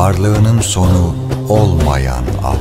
varlığının sonu olmayan Allah.